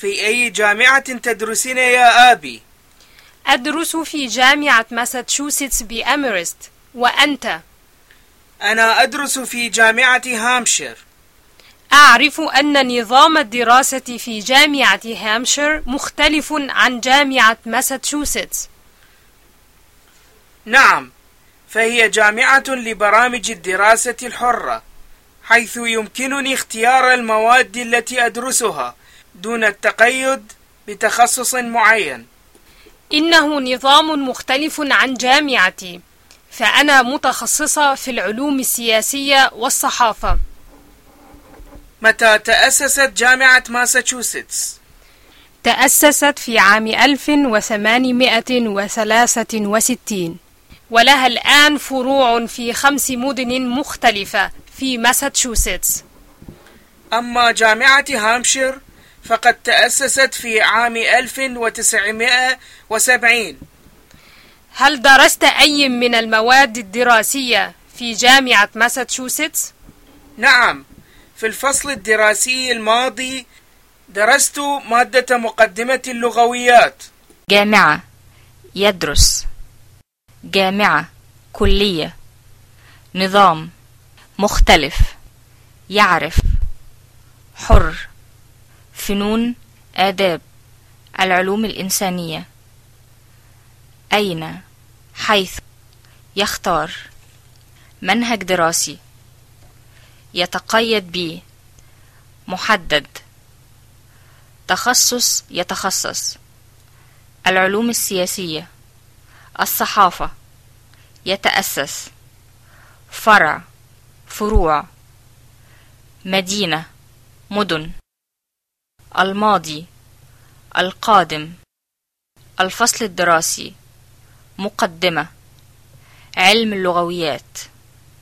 في أي جامعة تدرسين يا آبي؟ أدرس في جامعة ماساتشوستس بأميرست وأنت؟ أنا أدرس في جامعة هامشير أعرف أن نظام الدراسة في جامعة هامشير مختلف عن جامعة ماساتشوستس نعم فهي جامعة لبرامج الدراسة الحرة حيث يمكنني اختيار المواد التي أدرسها دون التقيد بتخصص معين. إنه نظام مختلف عن جامعتي فأنا متخصصة في العلوم السياسية والصحافة. متى تأسست جامعة ماساتشوستس؟ تأسست في عام 1863 ولها الآن فروع في خمس مدن مختلفة في ماساتشوستس. أما جامعة هامشير فقد تأسست في عام 1970 هل درست أي من المواد الدراسية في جامعة ماساتشوستس؟ نعم في الفصل الدراسي الماضي درست مادة مقدمة اللغويات. جامعة يدرس. جامعة كلية. نظام مختلف. يعرف. حر. فنون آداب العلوم الإنسانية. أين؟ حيث يختار. منهج دراسي. يتقيد ب محدد. تخصص يتخصص. العلوم السياسية. الصحافة. يتأسس. فرع. فروع. مدينة. مدن. الماضي القادم الفصل الدراسي مقدمة علم اللغويات.